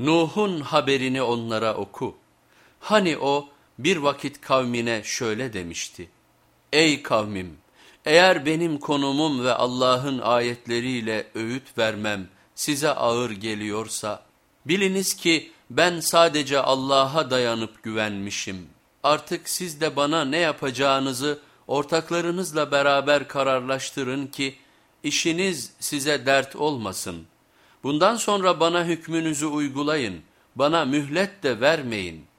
Nuh'un haberini onlara oku. Hani o bir vakit kavmine şöyle demişti. Ey kavmim eğer benim konumum ve Allah'ın ayetleriyle öğüt vermem size ağır geliyorsa biliniz ki ben sadece Allah'a dayanıp güvenmişim. Artık siz de bana ne yapacağınızı ortaklarınızla beraber kararlaştırın ki işiniz size dert olmasın. Bundan sonra bana hükmünüzü uygulayın, bana mühlet de vermeyin.''